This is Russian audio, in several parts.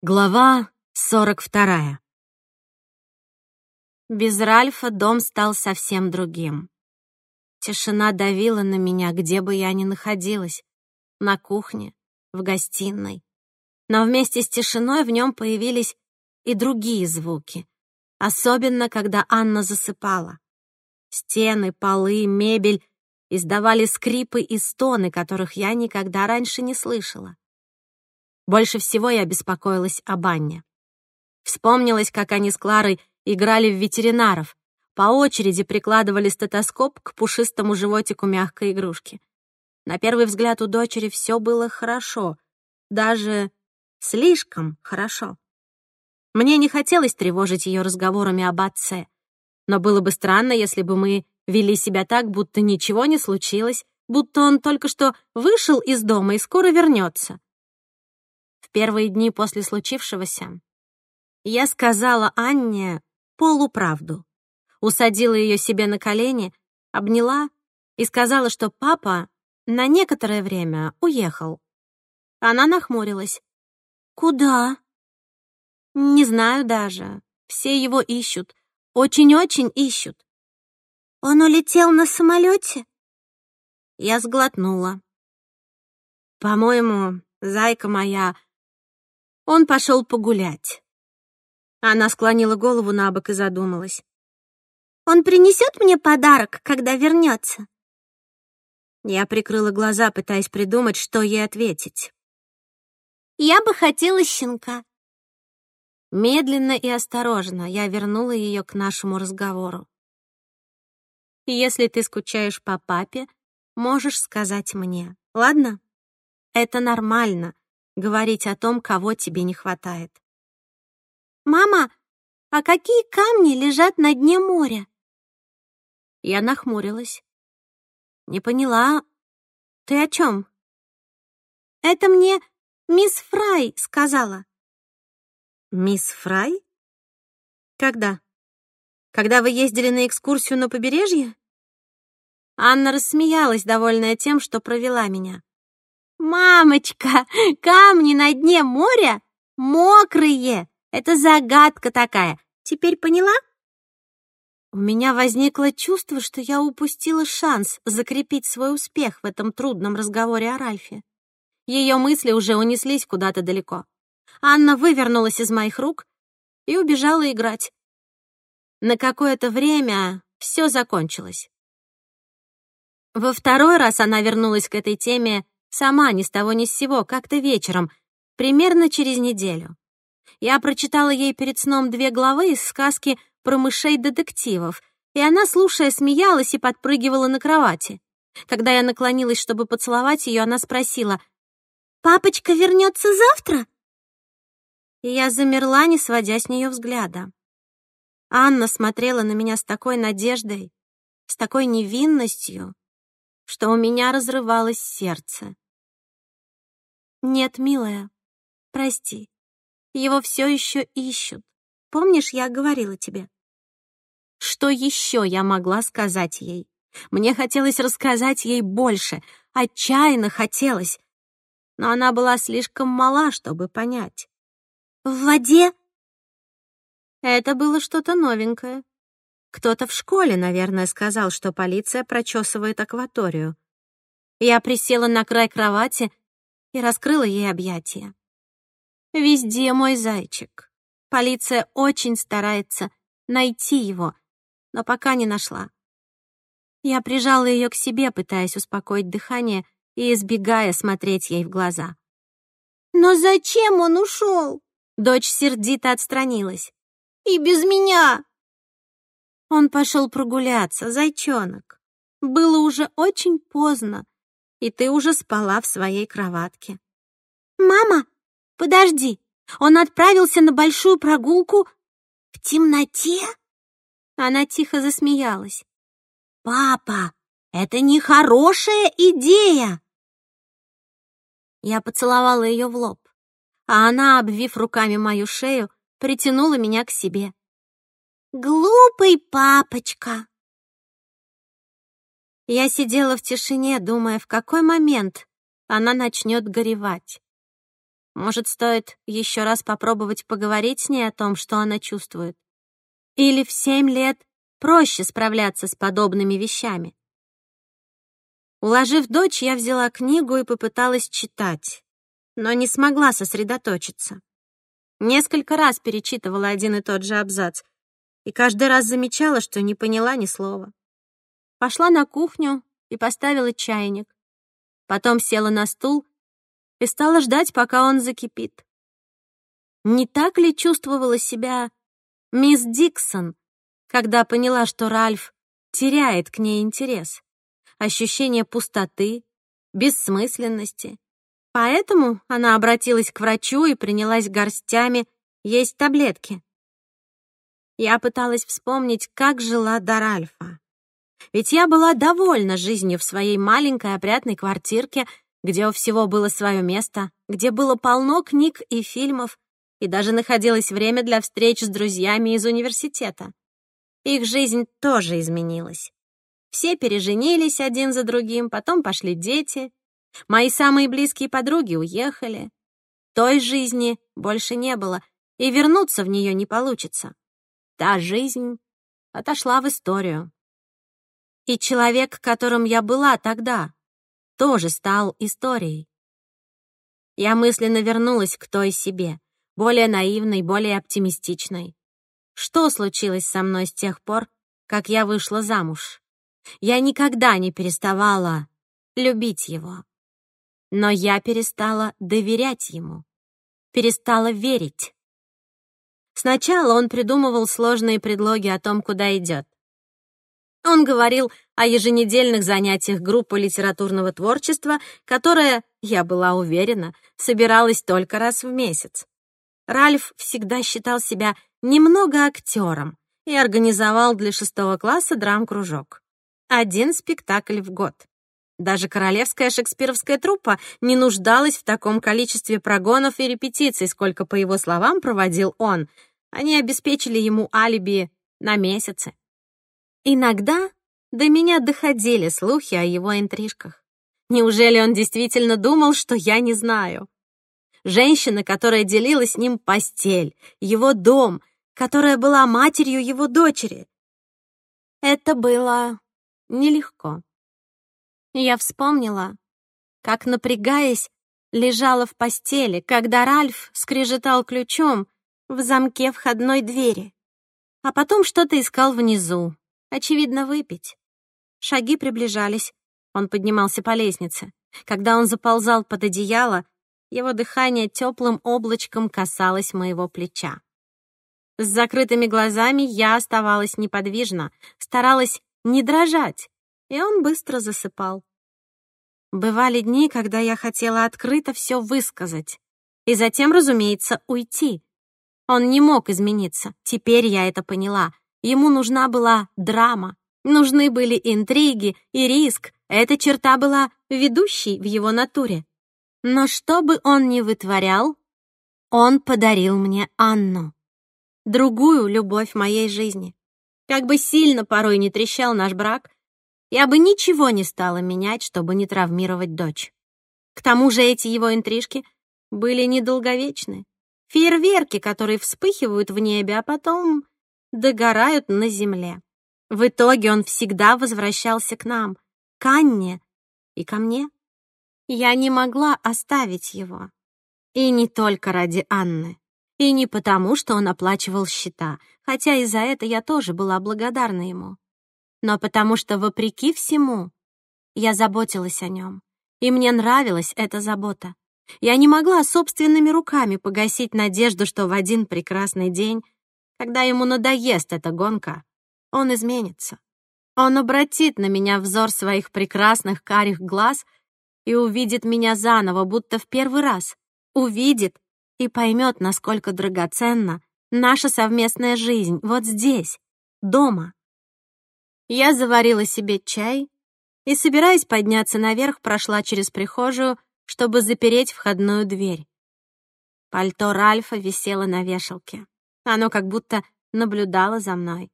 Глава сорок вторая. Без Ральфа дом стал совсем другим. Тишина давила на меня, где бы я ни находилась. На кухне, в гостиной. Но вместе с тишиной в нем появились и другие звуки. Особенно, когда Анна засыпала. Стены, полы, мебель издавали скрипы и стоны, которых я никогда раньше не слышала. Больше всего я беспокоилась об Анне. Вспомнилось, как они с Кларой играли в ветеринаров, по очереди прикладывали стетоскоп к пушистому животику мягкой игрушки. На первый взгляд у дочери все было хорошо, даже слишком хорошо. Мне не хотелось тревожить ее разговорами об отце, но было бы странно, если бы мы вели себя так, будто ничего не случилось, будто он только что вышел из дома и скоро вернется. Первые дни после случившегося я сказала Анне полуправду. Усадила ее себе на колени, обняла и сказала, что папа на некоторое время уехал. Она нахмурилась. «Куда?» «Не знаю даже. Все его ищут. Очень-очень ищут». «Он улетел на самолете?» Я сглотнула. «По-моему, зайка моя, он пошел погулять. Она склонила голову на бок и задумалась. «Он принесет мне подарок, когда вернется?» Я прикрыла глаза, пытаясь придумать, что ей ответить. «Я бы хотела щенка». Медленно и осторожно я вернула ее к нашему разговору. «Если ты скучаешь по папе, можешь сказать мне, ладно? Это нормально говорить о том, кого тебе не хватает. «Мама, а какие камни лежат на дне моря?» Я нахмурилась. «Не поняла. Ты о чем?» «Это мне мисс Фрай сказала». «Мисс Фрай? Когда? Когда вы ездили на экскурсию на побережье?» Анна рассмеялась, довольная тем, что провела меня. «Мамочка, камни на дне моря мокрые! Это загадка такая. Теперь поняла?» У меня возникло чувство, что я упустила шанс закрепить свой успех в этом трудном разговоре о Ральфе. Ее мысли уже унеслись куда-то далеко. Анна вывернулась из моих рук и убежала играть. На какое-то время все закончилось. Во второй раз она вернулась к этой теме Сама ни с того ни с сего, как-то вечером, примерно через неделю. Я прочитала ей перед сном две главы из сказки про мышей-детективов, и она, слушая, смеялась и подпрыгивала на кровати. Когда я наклонилась, чтобы поцеловать ее, она спросила, «Папочка вернется завтра?» И я замерла, не сводя с нее взгляда. Анна смотрела на меня с такой надеждой, с такой невинностью, что у меня разрывалось сердце. «Нет, милая, прости. Его все еще ищут. Помнишь, я говорила тебе?» Что еще я могла сказать ей? Мне хотелось рассказать ей больше, отчаянно хотелось, но она была слишком мала, чтобы понять. «В воде?» Это было что-то новенькое. Кто-то в школе, наверное, сказал, что полиция прочесывает акваторию. Я присела на край кровати и раскрыла ей объятия. Везде мой зайчик. Полиция очень старается найти его, но пока не нашла. Я прижала ее к себе, пытаясь успокоить дыхание и избегая смотреть ей в глаза. «Но зачем он ушел?» Дочь сердито отстранилась. «И без меня!» Он пошел прогуляться, зайчонок. Было уже очень поздно, и ты уже спала в своей кроватке. «Мама, подожди, он отправился на большую прогулку в темноте?» Она тихо засмеялась. «Папа, это нехорошая идея!» Я поцеловала ее в лоб, а она, обвив руками мою шею, притянула меня к себе. Глупый папочка. Я сидела в тишине, думая, в какой момент она начнет горевать. Может, стоит еще раз попробовать поговорить с ней о том, что она чувствует? Или в семь лет проще справляться с подобными вещами? Уложив дочь, я взяла книгу и попыталась читать, но не смогла сосредоточиться. Несколько раз перечитывала один и тот же абзац и каждый раз замечала, что не поняла ни слова. Пошла на кухню и поставила чайник. Потом села на стул и стала ждать, пока он закипит. Не так ли чувствовала себя мисс Диксон, когда поняла, что Ральф теряет к ней интерес? Ощущение пустоты, бессмысленности. Поэтому она обратилась к врачу и принялась горстями есть таблетки. Я пыталась вспомнить, как жила до Ральфа. Ведь я была довольна жизнью в своей маленькой опрятной квартирке где у всего было свое место, где было полно книг и фильмов, и даже находилось время для встреч с друзьями из университета. Их жизнь тоже изменилась. Все переженились один за другим, потом пошли дети. Мои самые близкие подруги уехали. Той жизни больше не было, и вернуться в нее не получится. Та жизнь отошла в историю. И человек, которым я была тогда, тоже стал историей. Я мысленно вернулась к той себе, более наивной, более оптимистичной. Что случилось со мной с тех пор, как я вышла замуж? Я никогда не переставала любить его. Но я перестала доверять ему, перестала верить. Сначала он придумывал сложные предлоги о том, куда идет. Он говорил о еженедельных занятиях группы литературного творчества, которая, я была уверена, собиралась только раз в месяц. Ральф всегда считал себя немного актером и организовал для шестого класса драм-кружок. Один спектакль в год. Даже королевская шекспировская труппа не нуждалась в таком количестве прогонов и репетиций, сколько, по его словам, проводил он. Они обеспечили ему алиби на месяцы. Иногда до меня доходили слухи о его интрижках. Неужели он действительно думал, что я не знаю? Женщина, которая делила с ним постель, его дом, которая была матерью его дочери. Это было нелегко. Я вспомнила, как, напрягаясь, лежала в постели, когда Ральф скрежетал ключом в замке входной двери, а потом что-то искал внизу, Очевидно, выпить. Шаги приближались. Он поднимался по лестнице. Когда он заползал под одеяло, его дыхание теплым облачком касалось моего плеча. С закрытыми глазами я оставалась неподвижна, старалась не дрожать, и он быстро засыпал. Бывали дни, когда я хотела открыто все высказать, и затем, разумеется, уйти. Он не мог измениться, теперь я это поняла. Ему нужна была драма, нужны были интриги и риск. Эта черта была ведущей в его натуре. Но что бы он ни вытворял, он подарил мне Анну. Другую любовь моей жизни. Как бы сильно порой не трещал наш брак, я бы ничего не стала менять, чтобы не травмировать дочь. К тому же эти его интрижки были недолговечны. Фейерверки, которые вспыхивают в небе, а потом догорают на земле. В итоге он всегда возвращался к нам, к Анне и ко мне. Я не могла оставить его. И не только ради Анны. И не потому, что он оплачивал счета, хотя и за это я тоже была благодарна ему. Но потому что, вопреки всему, я заботилась о нем. И мне нравилась эта забота. Я не могла собственными руками погасить надежду, что в один прекрасный день когда ему надоест эта гонка, он изменится. Он обратит на меня взор своих прекрасных карих глаз и увидит меня заново, будто в первый раз. Увидит и поймет, насколько драгоценна наша совместная жизнь вот здесь, дома. Я заварила себе чай и, собираясь подняться наверх, прошла через прихожую, чтобы запереть входную дверь. Пальто Ральфа висело на вешалке. Оно как будто наблюдало за мной.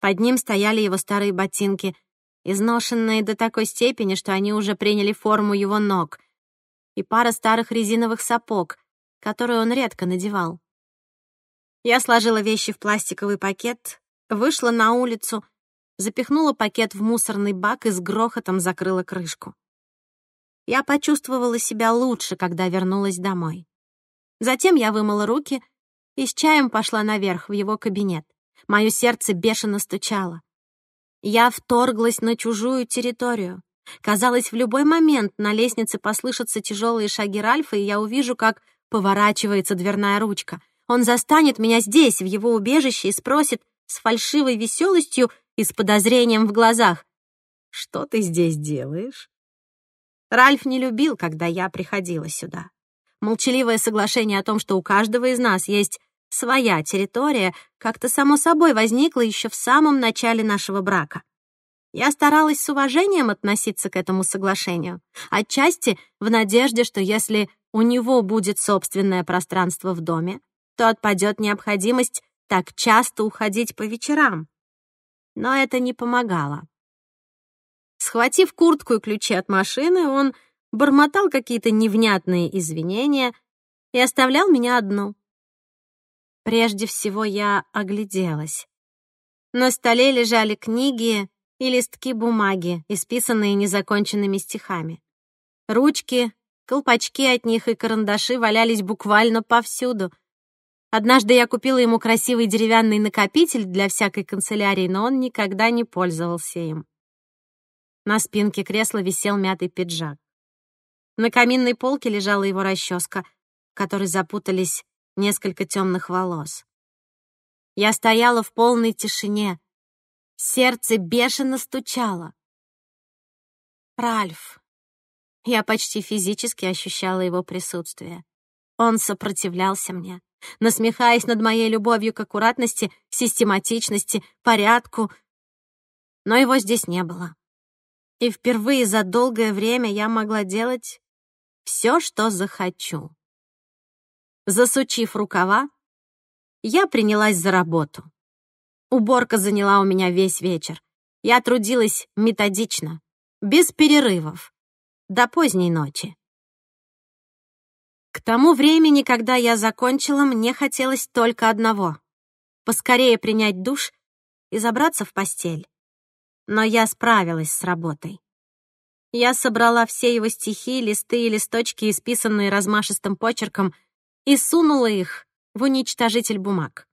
Под ним стояли его старые ботинки, изношенные до такой степени, что они уже приняли форму его ног, и пара старых резиновых сапог, которую он редко надевал. Я сложила вещи в пластиковый пакет, вышла на улицу, запихнула пакет в мусорный бак и с грохотом закрыла крышку. Я почувствовала себя лучше, когда вернулась домой. Затем я вымыла руки и с чаем пошла наверх в его кабинет. Мое сердце бешено стучало. Я вторглась на чужую территорию. Казалось, в любой момент на лестнице послышатся тяжелые шаги Ральфа, и я увижу, как поворачивается дверная ручка. Он застанет меня здесь, в его убежище, и спросит с фальшивой веселостью и с подозрением в глазах. «Что ты здесь делаешь?» Ральф не любил, когда я приходила сюда. Молчаливое соглашение о том, что у каждого из нас есть своя территория, как-то само собой возникло еще в самом начале нашего брака. Я старалась с уважением относиться к этому соглашению, отчасти в надежде, что если у него будет собственное пространство в доме, то отпадет необходимость так часто уходить по вечерам. Но это не помогало. Схватив куртку и ключи от машины, он бормотал какие-то невнятные извинения и оставлял меня одну. Прежде всего я огляделась. На столе лежали книги и листки бумаги, исписанные незаконченными стихами. Ручки, колпачки от них и карандаши валялись буквально повсюду. Однажды я купила ему красивый деревянный накопитель для всякой канцелярии, но он никогда не пользовался им. На спинке кресла висел мятый пиджак. На каминной полке лежала его расческа, в которой запутались несколько темных волос. Я стояла в полной тишине. Сердце бешено стучало. Ральф. Я почти физически ощущала его присутствие. Он сопротивлялся мне, насмехаясь над моей любовью к аккуратности, систематичности, порядку. Но его здесь не было. И впервые за долгое время я могла делать все, что захочу. Засучив рукава, я принялась за работу. Уборка заняла у меня весь вечер. Я трудилась методично, без перерывов, до поздней ночи. К тому времени, когда я закончила, мне хотелось только одного — поскорее принять душ и забраться в постель. Но я справилась с работой. Я собрала все его стихи, листы и листочки, исписанные размашистым почерком — и сунула их в уничтожитель бумаг.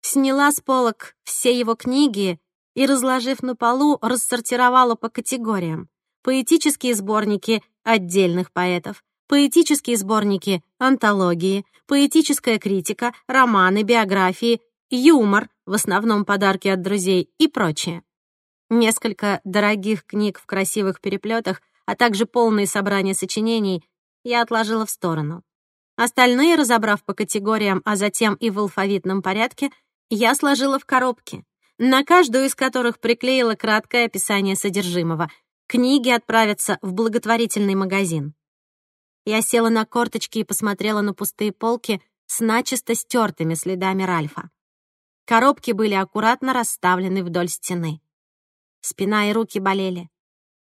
Сняла с полок все его книги и, разложив на полу, рассортировала по категориям. Поэтические сборники отдельных поэтов, поэтические сборники антологии, поэтическая критика, романы, биографии, юмор, в основном подарки от друзей и прочее. Несколько дорогих книг в красивых переплетах, а также полные собрания сочинений я отложила в сторону. Остальные, разобрав по категориям, а затем и в алфавитном порядке, я сложила в коробки, на каждую из которых приклеила краткое описание содержимого. Книги отправятся в благотворительный магазин. Я села на корточки и посмотрела на пустые полки с начисто стертыми следами Ральфа. Коробки были аккуратно расставлены вдоль стены. Спина и руки болели.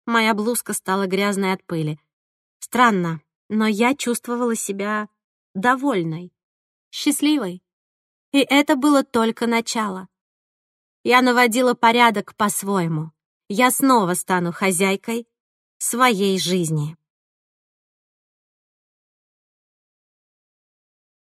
Моя блузка стала грязной от пыли. Странно, но я чувствовала себя довольной, счастливой. И это было только начало. Я наводила порядок по-своему. Я снова стану хозяйкой своей жизни.